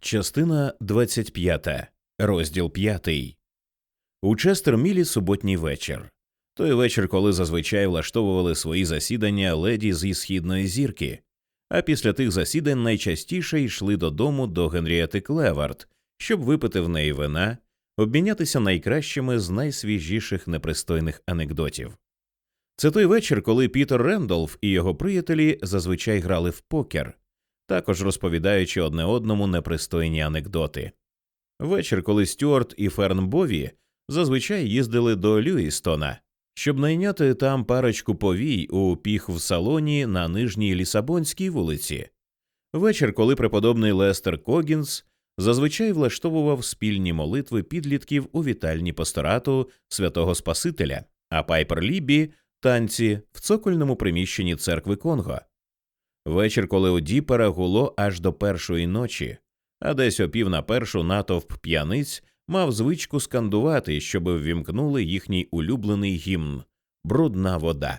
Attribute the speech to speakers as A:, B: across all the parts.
A: Частина 25. Розділ 5. У Честермілі суботній вечір. Той вечір, коли зазвичай влаштовували свої засідання леді зі східної зірки, а після тих засідань найчастіше йшли додому до Генрієти Клевард, щоб випити в неї вина, обмінятися найкращими з найсвіжіших непристойних анекдотів. Це той вечір, коли Пітер Рендолф і його приятелі зазвичай грали в покер, також розповідаючи одне одному непристойні анекдоти. Вечір, коли Стюарт і Ферн Бові зазвичай їздили до Люїстона, щоб найняти там парочку повій у піх в салоні на нижній Лісабонській вулиці. Вечір, коли преподобний Лестер Когінс зазвичай влаштовував спільні молитви підлітків у вітальні пасторату святого Спасителя, а Пайпер Лібі танці в цокольному приміщенні церкви Конго. Вечір, коли у Діпера гуло аж до першої ночі, а десь о пів на першу натовп п'яниць мав звичку скандувати, щоб ввімкнули їхній улюблений гімн Брудна вода,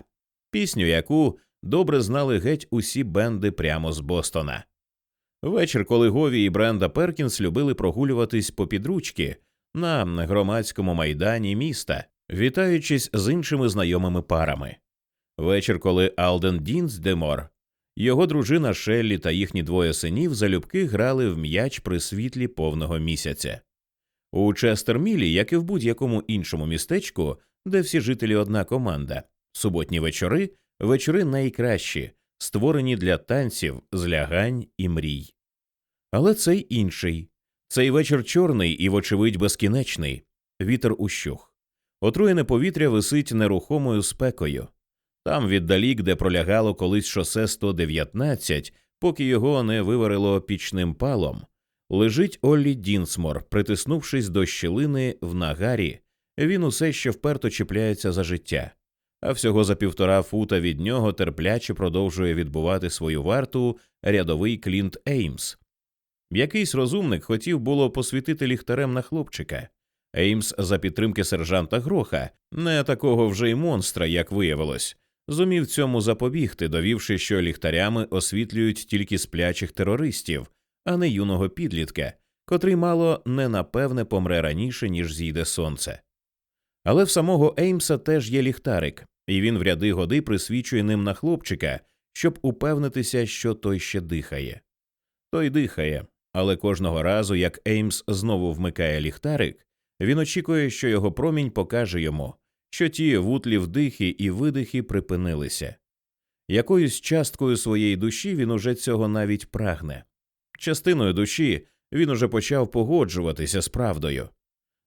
A: пісню, яку добре знали геть усі бенди прямо з Бостона. Вечір, коли Гові і Бренда Перкінс любили прогулюватись по підручки на громадському майдані міста, вітаючись з іншими знайомими парами. Вечір, коли Алден Дінсдемор, його дружина Шеллі та їхні двоє синів залюбки грали в м'яч при світлі повного місяця. У Честермілі, як і в будь-якому іншому містечку, де всі жителі одна команда, суботні вечори вечори найкращі, створені для танців, злягань і мрій. Але цей інший цей вечір чорний і, вочевидь, безкінечний вітер ущух. Отруєне повітря висить нерухомою спекою. Там віддалік, де пролягало колись шосе 119, поки його не виварило пічним палом, лежить Оллі Дінсмор, притиснувшись до щілини в нагарі, він усе ще вперто чіпляється за життя, а всього за півтора фута від нього терпляче продовжує відбувати свою варту рядовий Клінт Еймс. Якийсь розумник хотів було посвітити ліхтарем на хлопчика. Еймс за підтримки сержанта Гроха, не такого вже й монстра, як виявилось, зумів цьому запобігти, довівши, що ліхтарями освітлюють тільки сплячих терористів, а не юного підлітка, котрий мало не напевне помре раніше, ніж зійде сонце. Але в самого Еймса теж є ліхтарик, і він в ряди годи присвічує ним на хлопчика, щоб упевнитися, що той ще дихає. Той дихає, але кожного разу, як Еймс знову вмикає ліхтарик, він очікує, що його промінь покаже йому, що ті вутлі вдихи і видихи припинилися. Якоюсь часткою своєї душі він уже цього навіть прагне. Частиною душі він уже почав погоджуватися з правдою.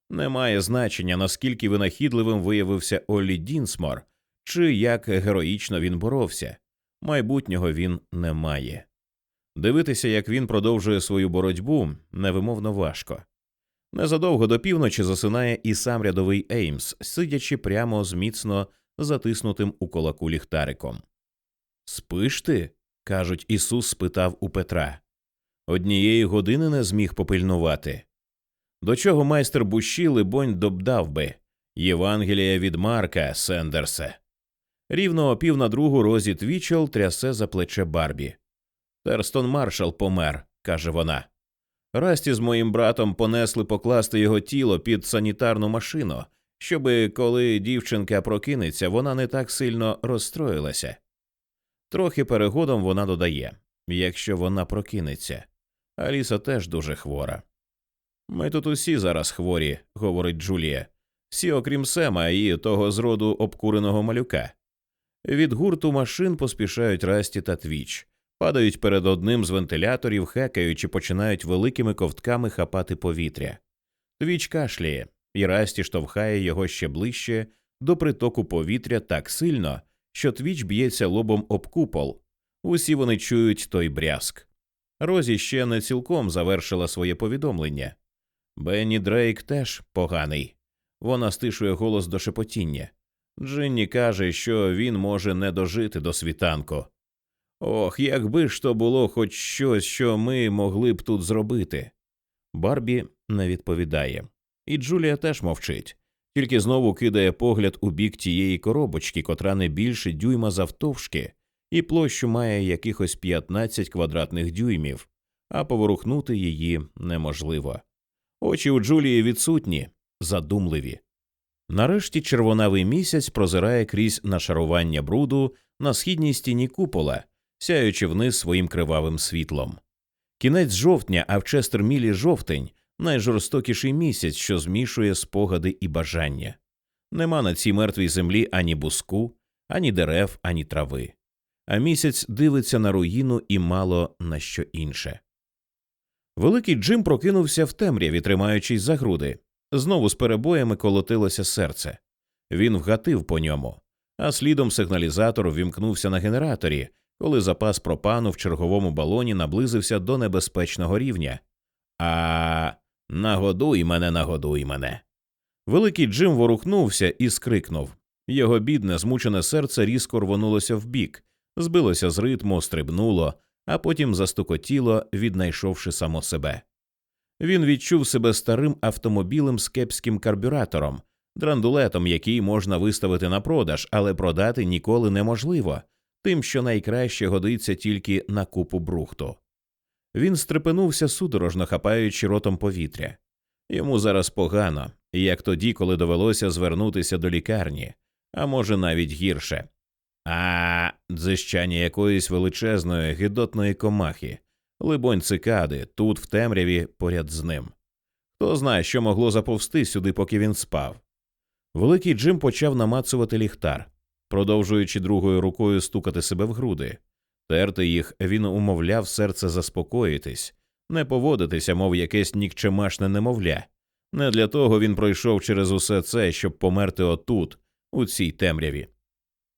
A: Немає значення, наскільки винахідливим виявився Оллі Дінсмор, чи як героїчно він боровся. Майбутнього він не має. Дивитися, як він продовжує свою боротьбу, невимовно важко. Незадовго до півночі засинає і сам рядовий Еймс, сидячи прямо з міцно затиснутим у кулаку ліхтариком. Спиш ти? кажуть, Ісус спитав у Петра. Однієї години не зміг попильнувати. До чого майстер Бущі, либонь, добдав би Євангелія від Марка Сендерсе. Рівно о пів на другу Розі Твічел трясе за плече Барбі. Терстон маршал помер, каже вона. Расті з моїм братом понесли покласти його тіло під санітарну машину, щоби коли дівчинка прокинеться, вона не так сильно розстроїлася. Трохи перегодом вона додає якщо вона прокинеться. Аліса теж дуже хвора. Ми тут усі зараз хворі, говорить Джулія, всі, окрім Сема і того зроду обкуреного малюка. Від гурту машин поспішають Расті та Твіч падають перед одним з вентиляторів, хекаючи, починають великими ковтками хапати повітря. Твіч кашляє, і Расті штовхає його ще ближче до притоку повітря так сильно, що твіч б'ється лобом об купол. Усі вони чують той брязк. Розі ще не цілком завершила своє повідомлення. Бенні Дрейк теж поганий. Вона стишує голос до шепотіння. Джинні каже, що він може не дожити до світанку. Ох, якби ж то було хоч щось, що ми могли б тут зробити. Барбі не відповідає, і Джулія теж мовчить, тільки знову кидає погляд у бік тієї коробочки, котра не більше дюйма завтовшки, і площу має якихось 15 квадратних дюймів, а поворухнути її неможливо. Очі у Джулії відсутні, задумливі. Нарешті червонавий місяць прозирає крізь нашарування бруду на східній стіні купола, сяючи вниз своїм кривавим світлом. Кінець жовтня, а в Честермілі жовтень найжорстокіший місяць, що змішує спогади і бажання. Нема на цій мертвій землі ані буску, ані дерев, ані трави. А місяць дивиться на руїну і мало на що інше. Великий Джим прокинувся в темряві, тримаючись за груди. Знову з перебоями колотилося серце. Він вгатив по ньому, а слідом сигналізатор ввімкнувся на генераторі, коли запас пропану в черговому балоні наблизився до небезпечного рівня. А нагодуй мене, нагодуй мене. Великий Джим ворухнувся і скрикнув. Його бідне, змучене серце різко рвонулося вбік, збилося з ритму, стрибнуло, а потім застукотіло, віднайшовши само себе. Він відчув себе старим автомобілем з кепським карбюратором, драндулетом, який можна виставити на продаж, але продати ніколи неможливо, тим, що найкраще годиться тільки на купу брухту. Він стрепенувся судорожно хапаючи ротом повітря. Йому зараз погано, як тоді, коли довелося звернутися до лікарні, а може навіть гірше. А дзищання якоїсь величезної гидотної комахи, либонь цикади, тут в темряві поряд з ним. Хто знає, що могло заповзти сюди, поки він спав. Великий Джим почав намацувати ліхтар, продовжуючи другою рукою стукати себе в груди. Терти їх він умовляв серце заспокоїтись, не поводитися, мов якесь нікчемашне немовля. Не для того він пройшов через усе це, щоб померти отут, у цій темряві.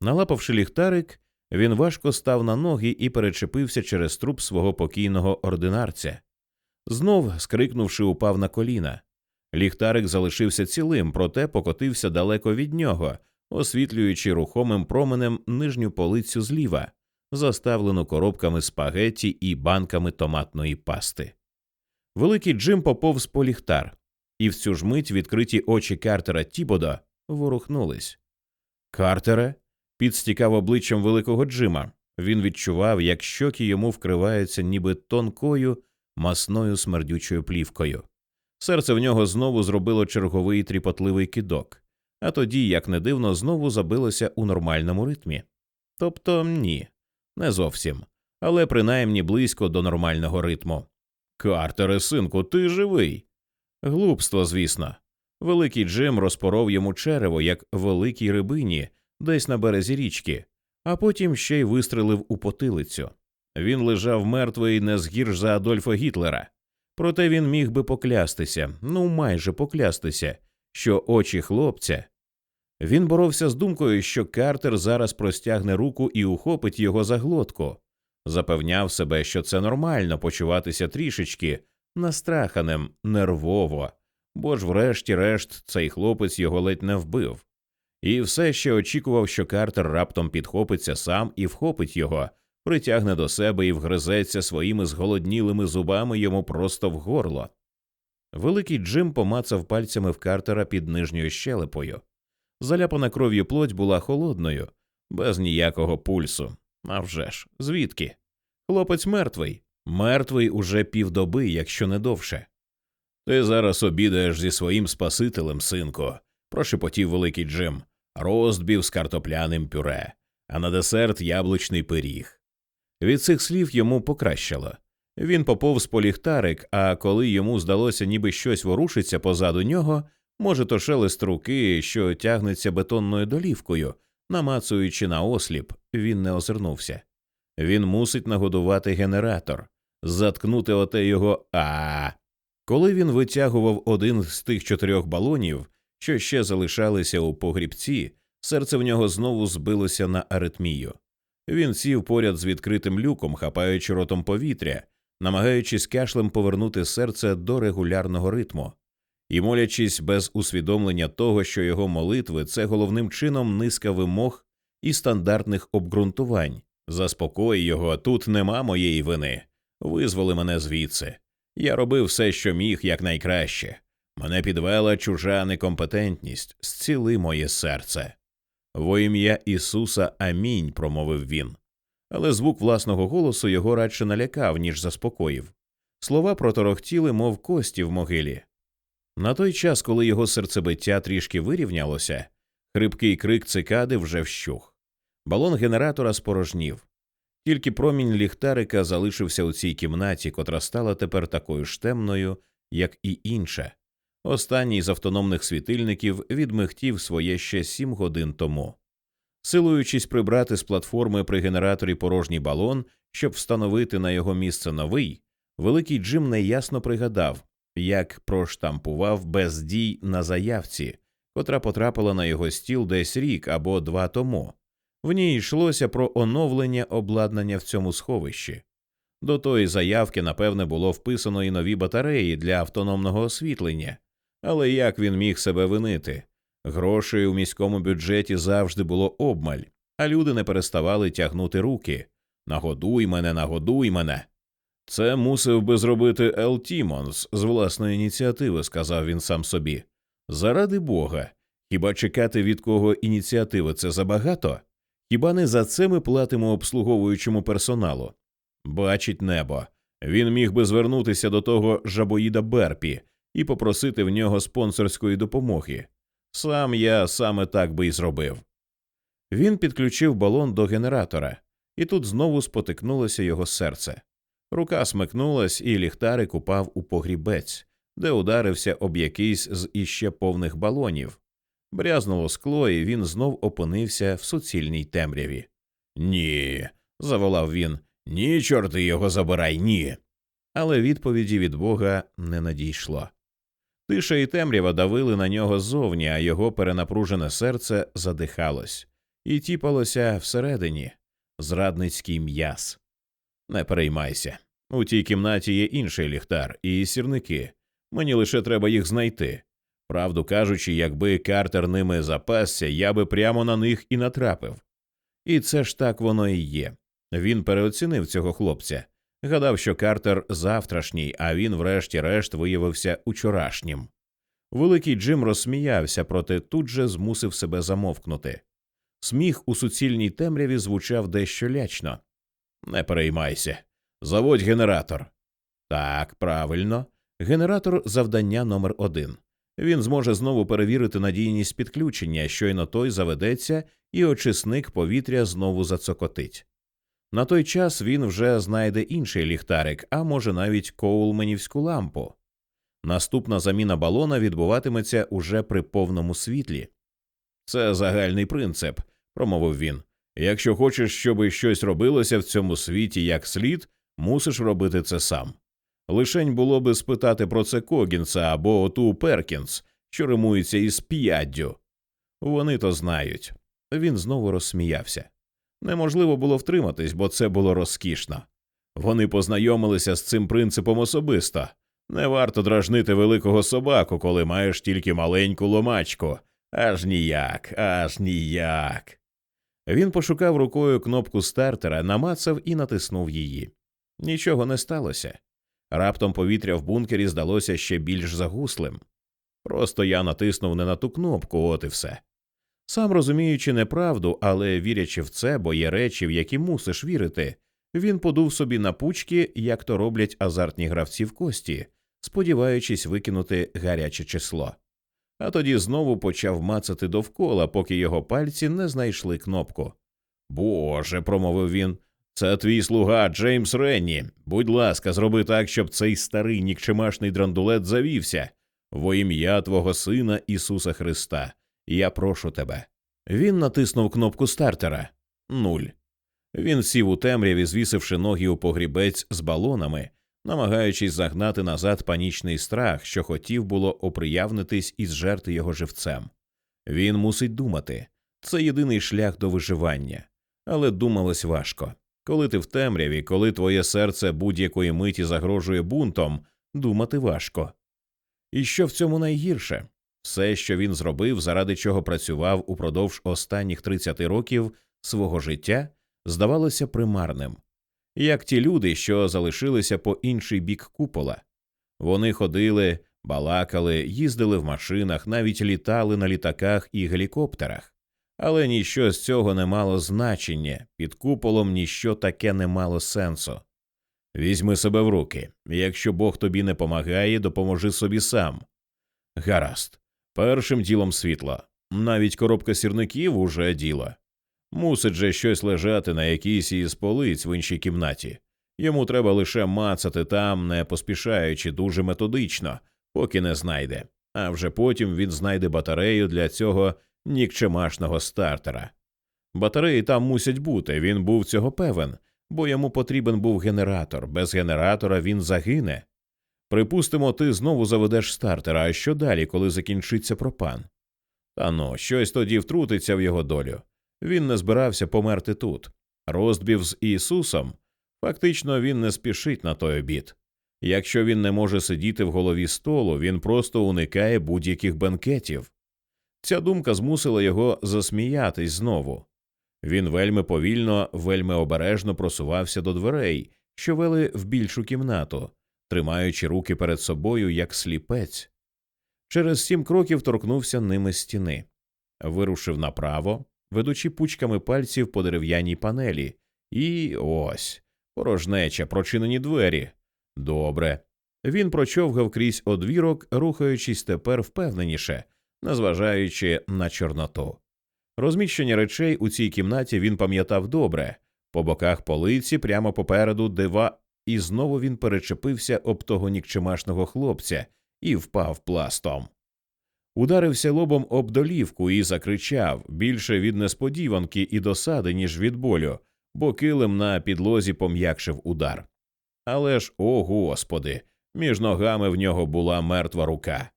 A: Налапавши ліхтарик, він важко став на ноги і перечепився через труп свого покійного ординарця. Знов, скрикнувши, упав на коліна. Ліхтарик залишився цілим, проте покотився далеко від нього, освітлюючи рухомим променем нижню полицю зліва, заставлену коробками спагетті і банками томатної пасти. Великий Джим поповз по ліхтар, і в цю ж мить відкриті очі Картера Тібода ворухнулись. Картере? підстікав обличчям великого Джима. Він відчував, як щоки йому вкриваються ніби тонкою, масною смердючою плівкою. Серце в нього знову зробило черговий тріпотливий кидок, а тоді, як не дивно, знову забилося у нормальному ритмі. Тобто ні, не зовсім, але принаймні близько до нормального ритму. Картере, синку, ти живий. Глупство, звісно. Великий Джим розпоров йому черево, як великій рибині, десь на березі річки, а потім ще й вистрелив у потилицю. Він лежав мертвий не згірш за Адольфа Гітлера. Проте він міг би поклястися, ну майже поклястися, що очі хлопця. Він боровся з думкою, що Картер зараз простягне руку і ухопить його за глотку, запевняв себе, що це нормально почуватися трішечки настраханим, нервово, бо ж, врешті-решт, цей хлопець його ледь не вбив, і все ще очікував, що Картер раптом підхопиться сам і вхопить його, притягне до себе і вгризеться своїми зголоднілими зубами йому просто в горло. Великий Джим помацав пальцями в Картера під нижньою щелепою. Заляпана кров'ю плоть була холодною, без ніякого пульсу. А вже ж, звідки? Хлопець мертвий, мертвий уже півдоби, якщо не довше. Ти зараз обідаєш зі своїм Спасителем, синко, прошепотів великий Джим, роздбів з картопляним пюре, а на десерт яблучний пиріг. Від цих слів йому покращало. Він поповз по ліхтарик, а коли йому здалося, ніби щось ворушиться позаду нього, може, то шелест руки, що тягнеться бетонною долівкою, намацуючи на осліп, він не озирнувся. Він мусить нагодувати генератор, заткнути оте його а. Коли він витягував один з тих чотирьох балонів, що ще залишалися у погрібці, серце в нього знову збилося на аритмію. Він сів поряд з відкритим люком, хапаючи ротом повітря, намагаючись кашлем повернути серце до регулярного ритму, і молячись без усвідомлення того, що його молитви це головним чином низка вимог і стандартних обґрунтувань. Заспокой його, тут нема моєї вини. Визволи мене звідси. Я робив все, що міг, якнайкраще. Мене підвела чужа некомпетентність, зціли моє серце. Во ім'я Ісуса Амінь, промовив він. Але звук власного голосу його радше налякав, ніж заспокоїв. Слова проторохтіли, мов кості в могилі. На той час, коли його серцебиття трішки вирівнялося, хрипкий крик цикади вже вщух. Балон генератора спорожнів. Тільки промінь ліхтарика залишився у цій кімнаті, котра стала тепер такою ж темною, як і інша. Останній з автономних світильників відмихтів своє ще сім годин тому. Силуючись прибрати з платформи при генераторі порожній балон, щоб встановити на його місце новий, великий Джим неясно пригадав, як проштампував бездій на заявці, котра потрапила на його стіл десь рік або два тому. В ній йшлося про оновлення обладнання в цьому сховищі. До тої заявки, напевне, було вписано і нові батареї для автономного освітлення, але як він міг себе винити? Грошей у міському бюджеті завжди було обмаль, а люди не переставали тягнути руки. Нагодуй мене, нагодуй мене. Це мусив би зробити Ел Тімонс з власної ініціативи, сказав він сам собі. Заради бога. Хіба чекати від кого ініціативи це забагато? Хіба не за це ми платимо обслуговуючому персоналу? Бачить небо. Він міг би звернутися до того жабоїда Берпі і попросити в нього спонсорської допомоги. Сам я саме так би і зробив. Він підключив балон до генератора, і тут знову спотикнулося його серце. Рука смикнулась, і ліхтарик упав у погрібець, де ударився об якийсь з іще повних балонів. Брязнуло скло, і він знов опинився в суцільній темряві. Ні. заволав він. Ні, чорти його забирай, ні. Але відповіді від Бога не надійшло. Тиша і темрява давили на нього ззовні, а його перенапружене серце задихалось і тіпалося всередині зрадницький м'яс. Не переймайся. У тій кімнаті є інший ліхтар і сірники. Мені лише треба їх знайти. Правду кажучи, якби Картер ними запасся, я би прямо на них і натрапив. І це ж так воно і є. Він переоцінив цього хлопця, гадав, що Картер завтрашній, а він, врешті-решт, виявився учорашнім. Великий Джим розсміявся, проте тут же змусив себе замовкнути. Сміх у суцільній темряві звучав дещо лячно. Не переймайся. Заводь генератор. Так, правильно. Генератор завдання номер один. Він зможе знову перевірити надійність підключення, щойно той заведеться, і очисник повітря знову зацокотить. На той час він вже знайде інший ліхтарик, а може навіть коулменівську лампу. Наступна заміна балона відбуватиметься уже при повному світлі. Це загальний принцип, промовив він. Якщо хочеш, щоб щось робилося в цьому світі як слід, мусиш робити це сам. Лишень було би спитати про це Когінса або оту Перкінс, що римується із п'яддю. Вони то знають. Він знову розсміявся. Неможливо було втриматись, бо це було розкішно. Вони познайомилися з цим принципом особисто. Не варто дражнити великого собаку, коли маєш тільки маленьку ломачку. Аж ніяк, аж ніяк. Він пошукав рукою кнопку стартера, намацав і натиснув її. Нічого не сталося. Раптом повітря в бункері здалося ще більш загуслим. Просто я натиснув не на ту кнопку, от і все. Сам розуміючи неправду, але вірячи в це, бо є речі, в які мусиш вірити, він подув собі на пучки, як то роблять азартні гравці в кості, сподіваючись викинути гаряче число. А тоді знову почав мацати довкола, поки його пальці не знайшли кнопку. Боже, промовив він, це твій слуга Джеймс Ренні. Будь ласка, зроби так, щоб цей старий нікчемашний драндулет завівся. Во ім'я Твого Сина Ісуса Христа. Я прошу тебе. Він натиснув кнопку стартера. Нуль. Він сів у темряві, звісивши ноги у погрібець з балонами, намагаючись загнати назад панічний страх, що хотів було оприявнитись і зжерти його живцем. Він мусить думати це єдиний шлях до виживання, але думалось важко. Коли ти в темряві, коли твоє серце будь-якої миті загрожує бунтом, думати важко. І що в цьому найгірше? Все, що він зробив, заради чого працював упродовж останніх 30 років свого життя, здавалося примарним, як ті люди, що залишилися по інший бік купола. Вони ходили, балакали, їздили в машинах, навіть літали на літаках і гелікоптерах. Але ніщо з цього не мало значення, під куполом ніщо таке не мало сенсу. Візьми себе в руки. Якщо Бог тобі не помагає, допоможи собі сам. Гаразд. Першим ділом світла. Навіть коробка сірників уже діло. Мусить же щось лежати на якійсь із полиць в іншій кімнаті. Йому треба лише мацати там, не поспішаючи дуже методично, поки не знайде, а вже потім він знайде батарею для цього нікчемашного стартера. Батареї там мусять бути, він був цього певен, бо йому потрібен був генератор. Без генератора він загине. Припустимо, ти знову заведеш стартера, а що далі, коли закінчиться пропан? Та ну, щось тоді втрутиться в його долю. Він не збирався померти тут. Роздбів з Ісусом. Фактично він не спішить на той обід. Якщо він не може сидіти в голові столу, він просто уникає будь-яких бенкетів. Ця думка змусила його засміятись знову. Він вельми повільно, вельми обережно просувався до дверей, що вели в більшу кімнату, тримаючи руки перед собою як сліпець. Через сім кроків торкнувся ними стіни, вирушив направо, ведучи пучками пальців по дерев'яній панелі, і ось порожнеча, прочинені двері. Добре. Він прочовгав крізь одвірок, рухаючись тепер впевненіше, незважаючи на чорноту. Розміщення речей у цій кімнаті він пам'ятав добре по боках полиці, прямо попереду дива, і знову він перечепився об того нікчемашного хлопця і впав пластом. Ударився лобом об долівку і закричав більше від несподіванки і досади, ніж від болю, бо килим на підлозі пом'якшив удар. Але ж, о господи, між ногами в нього була мертва рука.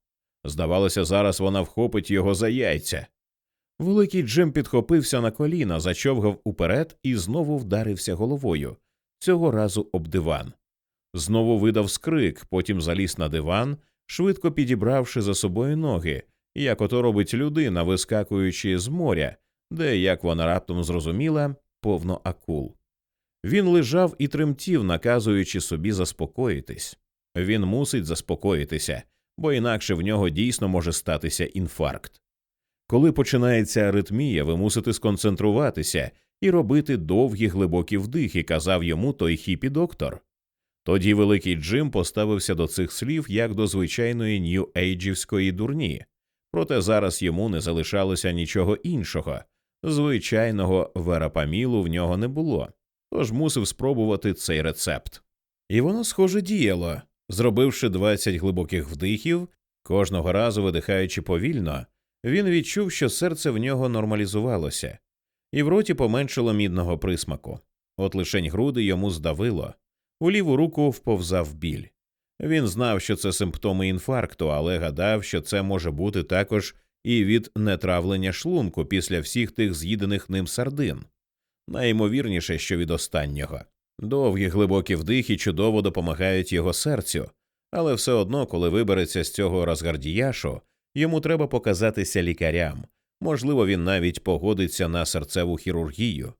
A: Здавалося, зараз вона вхопить його за яйця. Великий Джим підхопився на коліна, зачовгав уперед і знову вдарився головою, цього разу об диван. Знову видав скрик, потім заліз на диван, швидко підібравши за собою ноги, як ото робить людина, вискакуючи з моря, де, як вона раптом зрозуміла, повно акул. Він лежав і тремтів, наказуючи собі заспокоїтись. Він мусить заспокоїтися, бо інакше в нього дійсно може статися інфаркт. Коли починається аритмія, ви мусите сконцентруватися і робити довгі глибокі вдихи, казав йому той хіпі доктор. Тоді великий Джим поставився до цих слів як до звичайної нью-ейджівської дурні, проте зараз йому не залишалося нічого іншого. Звичайного верапамілу в нього не було, тож мусив спробувати цей рецепт. І воно, схоже, діяло, зробивши 20 глибоких вдихів, кожного разу видихаючи повільно, він відчув, що серце в нього нормалізувалося, і в роті поменшило мідного присмаку. От лишень груди йому здавило, у ліву руку вповзав біль. Він знав, що це симптоми інфаркту, але гадав, що це може бути також і від нетравлення шлунку після всіх тих з'їдених ним сардин. Найімовірніше, що від останнього. Довгі глибокі вдихи чудово допомагають його серцю, але все одно, коли вибереться з цього розгардіяшу, йому треба показатися лікарям. Можливо, він навіть погодиться на серцеву хірургію.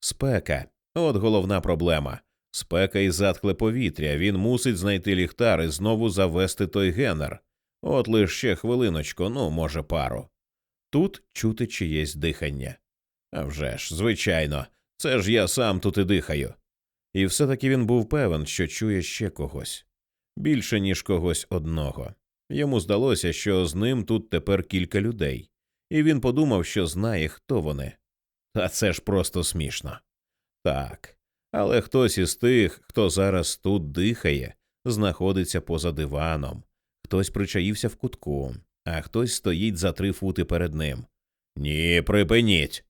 A: Спека от головна проблема. Спека і затхле повітря. Він мусить знайти ліхтар і знову завести той генер. От лише хвилиночку, ну, може, пару. Тут чути чиєсь дихання. А вже ж, звичайно, це ж я сам тут і дихаю. І все таки він був певен, що чує ще когось більше, ніж когось одного. Йому здалося, що з ним тут тепер кілька людей, і він подумав, що знає, хто вони. Та це ж просто смішно. Так, але хтось із тих, хто зараз тут дихає, знаходиться поза диваном, хтось причаївся в кутку, а хтось стоїть за три фути перед ним. Ні, припиніть.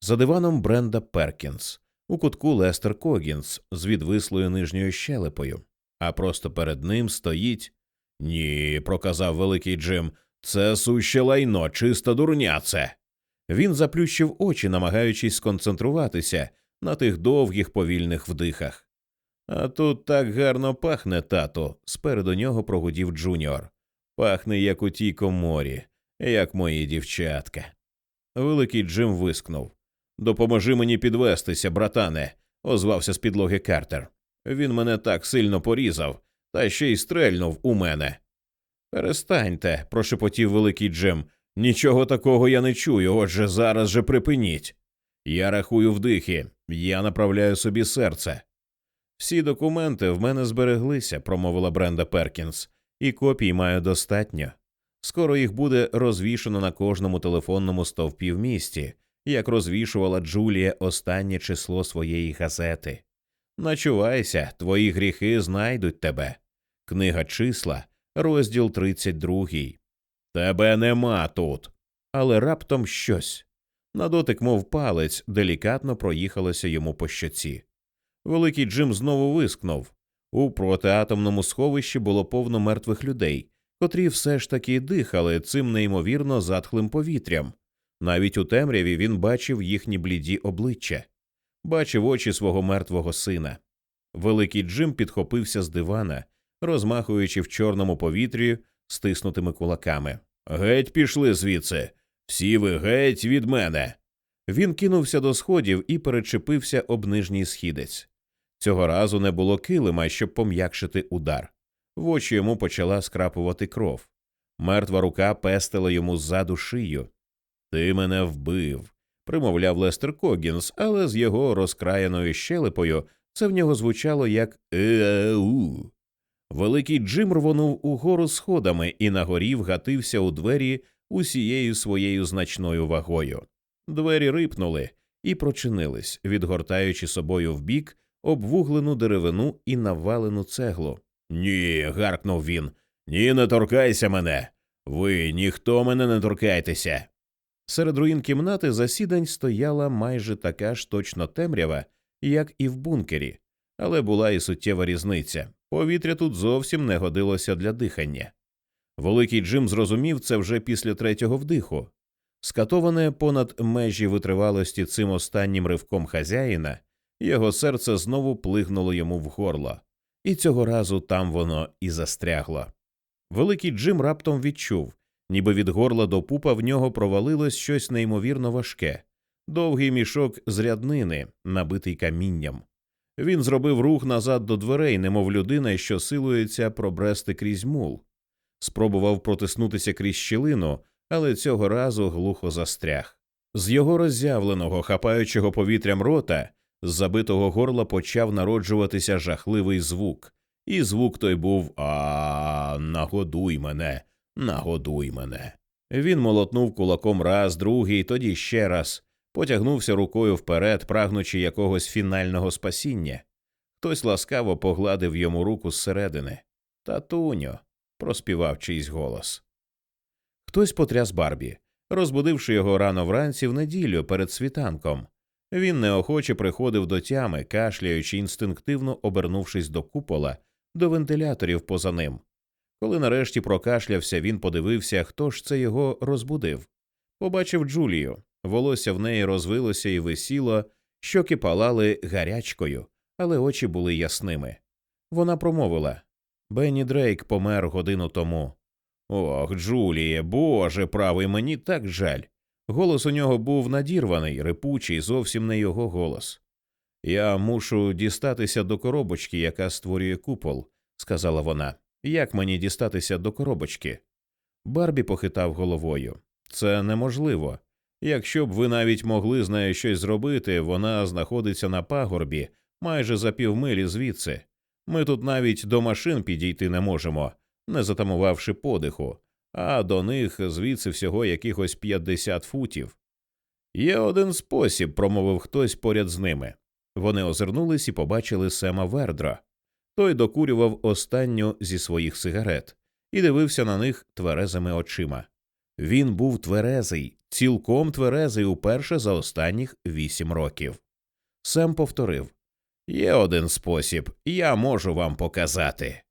A: За диваном Бренда Перкінс, у кутку Лестер Когінс з відвислою нижньою щелепою, а просто перед ним стоїть. Ні, проказав великий Джим, це суще лайно, чиста дурня це. Він заплющив очі, намагаючись сконцентруватися на тих довгих повільних вдихах. А тут так гарно пахне, тато, спереду нього прогудів Джуніор. Пахне, як у тій коморі, як мої дівчатка. Великий Джим вискнув. Допоможи мені підвестися, братане, озвався з підлоги Картер. Він мене так сильно порізав, та ще й стрельнув у мене. Перестаньте, прошепотів великий Джим. Нічого такого я не чую, отже зараз же припиніть. Я рахую вдихи, я направляю собі серце. Всі документи в мене збереглися, промовила Бренда Перкінс, і копій маю достатньо. Скоро їх буде розвішено на кожному телефонному стовпі в місті, як розвішувала Джулія останнє число своєї газети. Начувайся, твої гріхи знайдуть тебе. Книга числа, розділ 32. Тебе нема тут. Але раптом щось. На дотик, мов палець, делікатно проїхалося йому по щоці. Великий Джим знову вискнув. У протиатомному сховищі було повно мертвих людей, котрі все ж таки дихали цим неймовірно затхлим повітрям. Навіть у темряві він бачив їхні бліді обличчя, бачив очі свого мертвого сина. Великий Джим підхопився з дивана, розмахуючи в чорному повітрі стиснутими кулаками. Геть пішли звідси. Всі ви геть від мене. Він кинувся до сходів і перечепився об нижній східець. Цього разу не було килима, щоб пом'якшити удар. В очі йому почала скрапувати кров. Мертва рука пестила йому ззаду шию. Ти мене вбив, примовляв Лестер Когінс, але з його розкраєною щелепою це в нього звучало як «Е-у». Великий Джим рвонув угору сходами і на горі вгатився у двері усією своєю значною вагою. Двері рипнули і прочинились, відгортаючи собою вбік обвуглену деревину і навалену цеглу. Ні, гаркнув він. Ні, не торкайся мене. Ви ніхто мене не торкайтеся. Серед руїн кімнати засідань стояла майже така ж точно темрява, як і в бункері, але була і суттєва різниця. Повітря тут зовсім не годилося для дихання. Великий Джим зрозумів це вже після третього вдиху. Скатоване понад межі витривалості цим останнім ривком хазяїна, його серце знову плигнуло йому в горло, і цього разу там воно і застрягло. Великий Джим раптом відчув, ніби від горла до пупа в нього провалилось щось неймовірно важке, довгий мішок з ряднини, набитий камінням. Він зробив рух назад до дверей, немов людина, що силується пробрести крізь мул. Спробував протиснутися крізь щілину, але цього разу глухо застряг. З його роззявленого, хапаючого повітрям рота, з забитого горла почав народжуватися жахливий звук, і звук той був А, нагодуй мене, нагодуй мене. Він молотнув кулаком раз, другий, тоді ще раз, потягнувся рукою вперед, прагнучи якогось фінального спасіння. Хтось ласкаво погладив йому руку зсередини. Татуньо, проспівав чийсь голос. Хтось потряс Барбі, розбудивши його рано вранці в неділю перед світанком. Він неохоче приходив до тями, кашляючи, інстинктивно обернувшись до купола, до вентиляторів поза ним. Коли нарешті прокашлявся, він подивився, хто ж це його розбудив. Побачив Джулію. Волосся в неї розвилося і висіло, щоки палали гарячкою, але очі були ясними. Вона промовила Бенні Дрейк помер годину тому. Ох, Джуліє, Боже правий, мені так жаль. Голос у нього був надірваний, рипучий, зовсім не його голос. Я мушу дістатися до коробочки, яка створює купол, сказала вона. Як мені дістатися до коробочки? Барбі похитав головою. Це неможливо. Якщо б ви навіть могли з нею щось зробити, вона знаходиться на пагорбі майже за півмилі звідси. Ми тут навіть до машин підійти не можемо, не затамувавши подиху, а до них звідси всього якихось 50 футів. Є один спосіб, промовив хтось поряд з ними. Вони озирнулись і побачили Сема Вердра. Той докурював останню зі своїх сигарет і дивився на них тверезими очима. Він був тверезий, цілком тверезий уперше за останніх вісім років. Сем повторив Є один спосіб, я можу вам показати.